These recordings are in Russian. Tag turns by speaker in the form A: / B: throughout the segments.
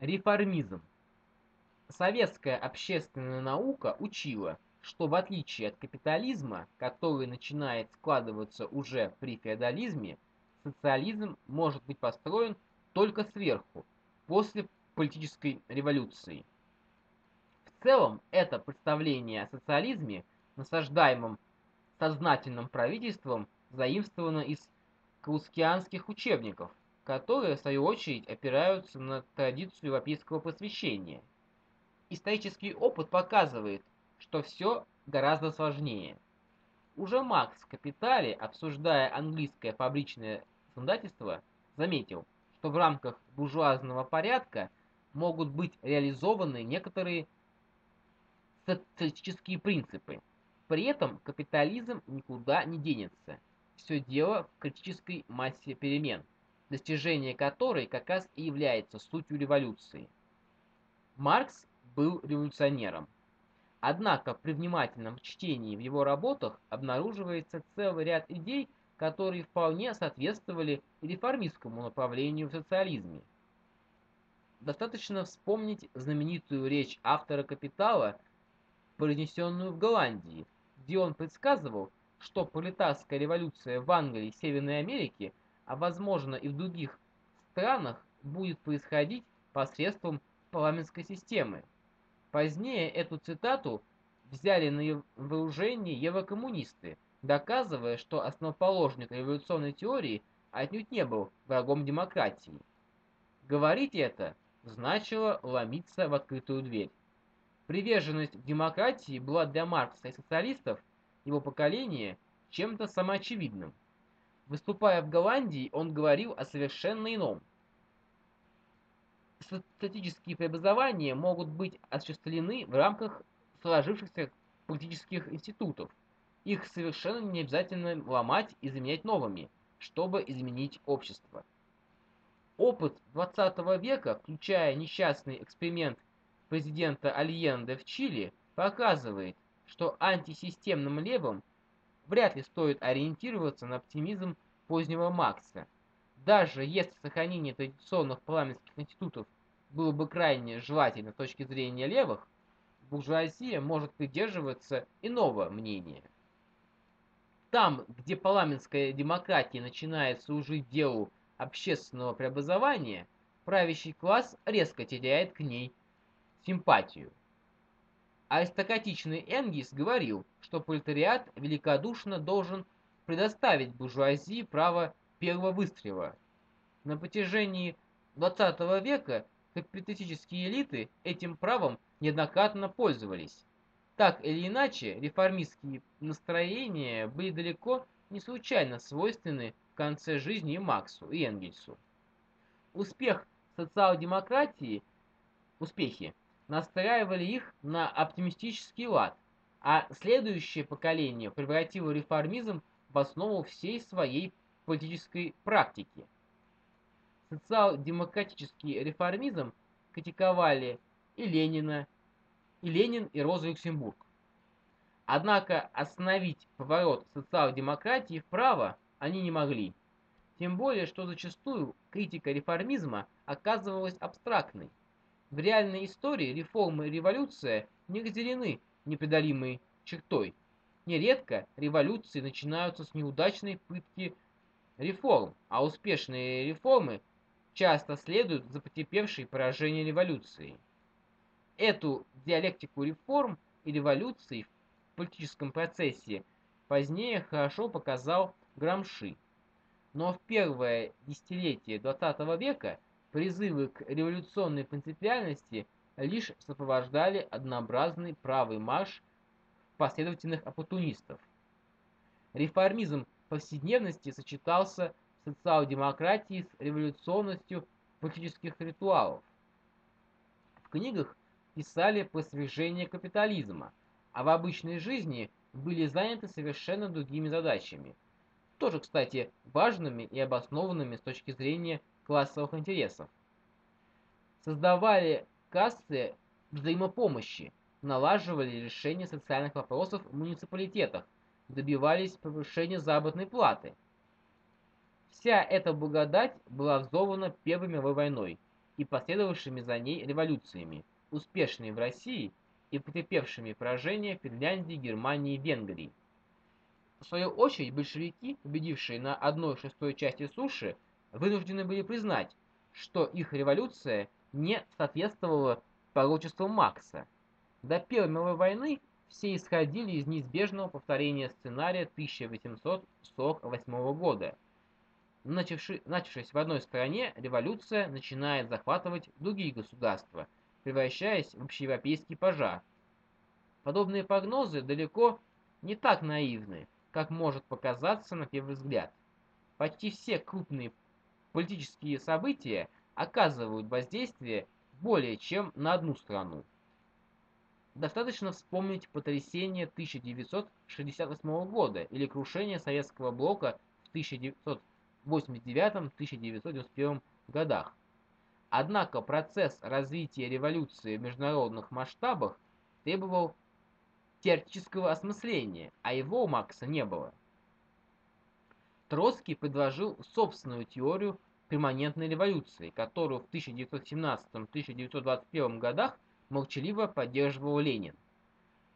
A: Реформизм. Советская общественная наука учила, что в отличие от капитализма, который начинает складываться уже при феодализме, социализм может быть построен только сверху, после политической революции. В целом, это представление о социализме, насаждаемом сознательным правительством, заимствовано из каускианских учебников, которые, в свою очередь, опираются на традицию европейского просвещения. Исторический опыт показывает, что все гораздо сложнее. Уже Макс в «Капитале», обсуждая английское фабричное законодательство, заметил, что в рамках буржуазного порядка могут быть реализованы некоторые социалистические принципы. При этом капитализм никуда не денется. Все дело в критической массе перемен, достижение которой как раз и является сутью революции. Маркс был революционером. Однако при внимательном чтении в его работах обнаруживается целый ряд идей, которые вполне соответствовали реформистскому направлению в социализме. Достаточно вспомнить знаменитую речь автора «Капитала», произнесенную в Голландии, где он предсказывал, что пролетарская революция в Англии и Северной Америке, а возможно и в других странах, будет происходить посредством парламентской системы. Позднее эту цитату взяли на вооружение еврокоммунисты, доказывая, что основоположник революционной теории отнюдь не был врагом демократии. Говорить это значило ломиться в открытую дверь. Приверженность демократии была для Маркса и социалистов его поколения чем-то самоочевидным. Выступая в Голландии, он говорил о совершенно ином. Статические преобразования могут быть осуществлены в рамках сложившихся политических институтов. Их совершенно не обязательно ломать и заменять новыми, чтобы изменить общество. Опыт 20 века, включая несчастный эксперимент президента Альенде в Чили, показывает, что антисистемным левым вряд ли стоит ориентироваться на оптимизм позднего Макса. Даже если сохранение традиционных парламентских институтов было бы крайне желательно с точки зрения левых, буржуазия может придерживаться иного мнения. Там, где парламентская демократия начинает служить делу общественного преобразования, правящий класс резко теряет к ней симпатию. Аристократичный Энгис говорил, что пролетариат великодушно должен предоставить буржуазии право первого выстрела. На протяжении XX века капиталистические элиты этим правом неоднократно пользовались. Так или иначе, реформистские настроения были далеко не случайно свойственны конце жизни и Максу, и Энгельсу. Успех социал-демократии, успехи, настраивали их на оптимистический лад, а следующее поколение превратило реформизм в основу всей своей политической практики. Социал-демократический реформизм критиковали и Ленина, и Ленин, и Роза Люксембург. Однако остановить поворот социал-демократии вправо они не могли. Тем более, что зачастую критика реформизма оказывалась абстрактной. В реальной истории реформы и революция не разделены непреодолимой чертой. Нередко революции начинаются с неудачной пытки реформ, а успешные реформы часто следуют за потерпевшей поражение революцией. Эту диалектику реформ и революций в политическом процессе позднее хорошо показал Грамши. Но в первое десятилетие XX века призывы к революционной принципиальности лишь сопровождали однообразный правый марш последовательных оппортунистов. Реформизм повседневности сочетался в социал-демократии с революционностью политических ритуалов. В книгах писали про свержение капитализма, а в обычной жизни были заняты совершенно другими задачами – тоже, кстати, важными и обоснованными с точки зрения классовых интересов. Создавали кассы взаимопомощи, налаживали решение социальных вопросов в муниципалитетах, добивались повышения заработной платы. Вся эта благодать была взорвана Первой мировой войной, и последовавшими за ней революциями, успешными в России и потерпевшими поражение Финляндии, Германии и Венгрии. В свою очередь, большевики, победившие на одной шестой части суши, вынуждены были признать, что их революция не соответствовала пророчествам Макса. До Первой мировой войны все исходили из неизбежного повторения сценария 1848 года. Начавши, начавшись в одной стране, революция начинает захватывать другие государства, превращаясь в общеевропейский пожар. Подобные прогнозы далеко не так наивны, как может показаться на первый взгляд. Почти все крупные политические события оказывают воздействие более чем на одну страну. Достаточно вспомнить потрясение 1968 года или крушение советского блока в 1989-1991 годах. Однако процесс развития революции в международных масштабах требовал теоретического осмысления, а его у Макса не было. Троцкий предложил собственную теорию перманентной революции, которую в 1917-1921 годах молчаливо поддерживал Ленин.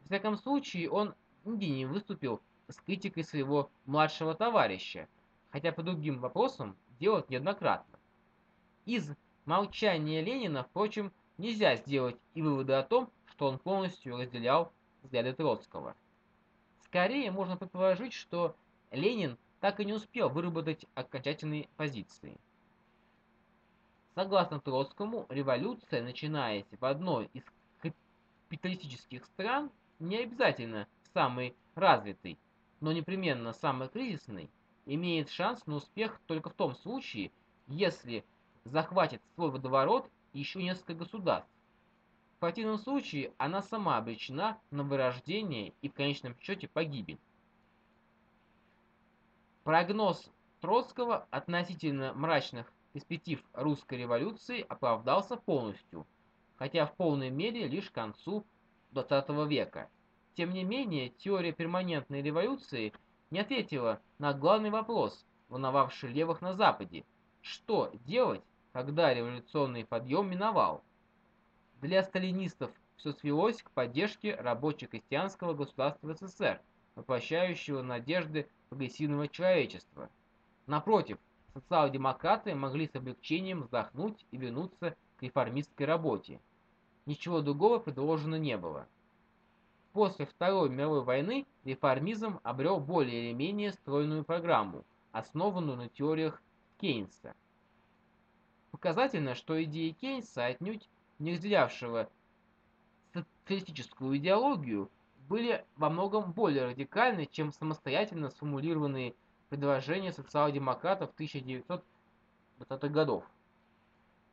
A: В всяком случае, он нигде не выступил с критикой своего младшего товарища, хотя по другим вопросам делал неоднократно. Из молчания Ленина, впрочем, нельзя сделать и выводы о том, что он полностью разделял взгляды Троцкого. Скорее можно предположить, что Ленин так и не успел выработать окончательные позиции. Согласно Троцкому, революция, начинаясь в одной из капиталистических стран, не обязательно самой развитой, но непременно самой кризисной, имеет шанс на успех только в том случае, если захватит свой водоворот еще несколько государств. В противном случае она сама обречена на вырождение и в конечном счете погибель. Прогноз Троцкого относительно мрачных перспектив русской революции оправдался полностью, хотя в полной мере лишь к концу XX века. Тем не менее, теория перманентной революции не ответила на главный вопрос, волновавший левых на Западе. Что делать, когда революционный подъем миновал? Для сталинистов все свелось к поддержке рабоче-крестьянского государства СССР, воплощающего надежды прогрессивного человечества. Напротив, социал-демократы могли с облегчением вздохнуть и вернуться к реформистской работе. Ничего другого предложено не было. После Второй мировой войны реформизм обрел более или менее стройную программу, основанную на теориях Кейнса. Показательно, что идеи Кейнса, отнюдь не разделявшего социалистическую идеологию, были во многом более радикальны, чем самостоятельно сформулированные предложения социал-демократов 1920-х годов.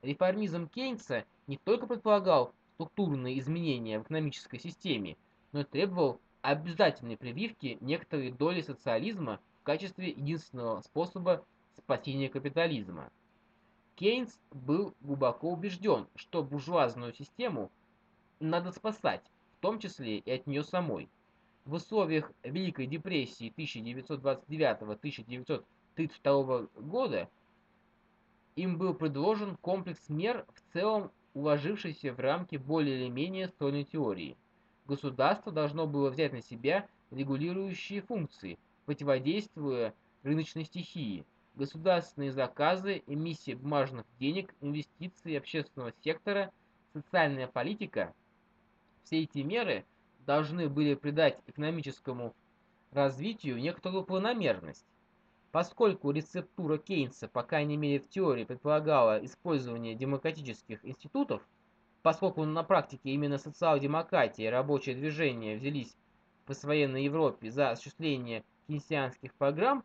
A: Реформизм Кейнса не только предполагал структурные изменения в экономической системе, но и требовал обязательной прививки некоторой доли социализма в качестве единственного способа спасения капитализма. Кейнс был глубоко убежден, что буржуазную систему надо спасать, в том числе и от нее самой в условиях Великой депрессии 1929-1932 года им был предложен комплекс мер, в целом уложившийся в рамки более или менее стройной теории. Государство должно было взять на себя регулирующие функции, противодействуя рыночной стихии, государственные заказы, эмиссия бумажных денег, инвестиции общественного сектора, социальная политика. Все эти меры – должны были придать экономическому развитию некоторую планомерность. Поскольку рецептура Кейнса, по крайней мере в теории, предполагала использование демократических институтов, поскольку на практике именно социал-демократия и рабочее движение взялись в послевоенной Европе за осуществление кейнсианских программ,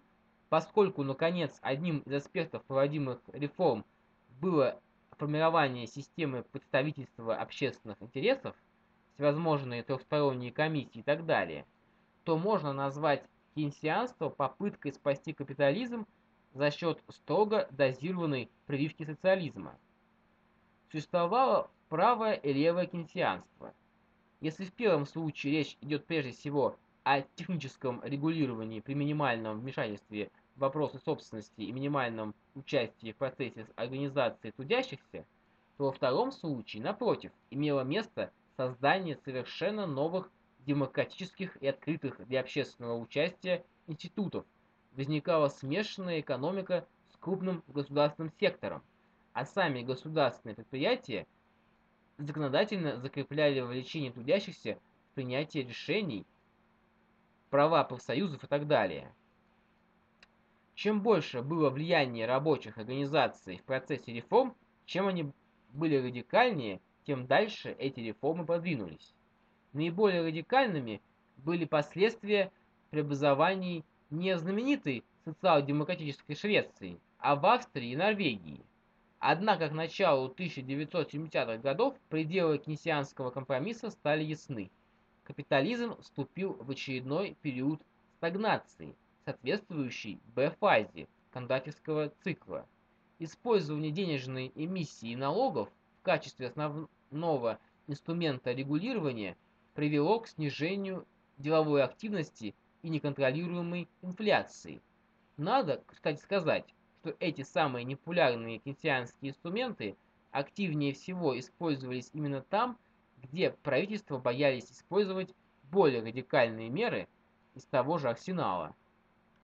A: поскольку, наконец, одним из аспектов проводимых реформ было формирование системы представительства общественных интересов, всевозможные трехсторонние комиссии и так далее, то можно назвать кейнсианство попыткой спасти капитализм за счет строго дозированной прививки социализма. Существовало правое и левое кейнсианство. Если в первом случае речь идет прежде всего о техническом регулировании при минимальном вмешательстве в вопросы собственности и минимальном участии в процессе организации трудящихся, то во втором случае, напротив, имело место создание совершенно новых демократических и открытых для общественного участия институтов, возникала смешанная экономика с крупным государственным сектором, а сами государственные предприятия законодательно закрепляли вовлечение трудящихся в принятие решений, права профсоюзов и так далее. Чем больше было влияние рабочих организаций в процессе реформ, чем они были радикальнее, тем дальше эти реформы продвинулись. Наиболее радикальными были последствия преобразований не знаменитой социал-демократической Швеции, а в Австрии и Норвегии. Однако к началу 1970-х годов пределы кнесианского компромисса стали ясны. Капитализм вступил в очередной период стагнации, соответствующий Б-фазе кондактерского цикла. Использование денежной эмиссии налогов в качестве основного инструмента регулирования – привело к снижению деловой активности и неконтролируемой инфляции. Надо, кстати, сказать, что эти самые непопулярные кейнсианские инструменты активнее всего использовались именно там, где правительства боялись использовать более радикальные меры из того же арсенала –